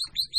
Psst, psst.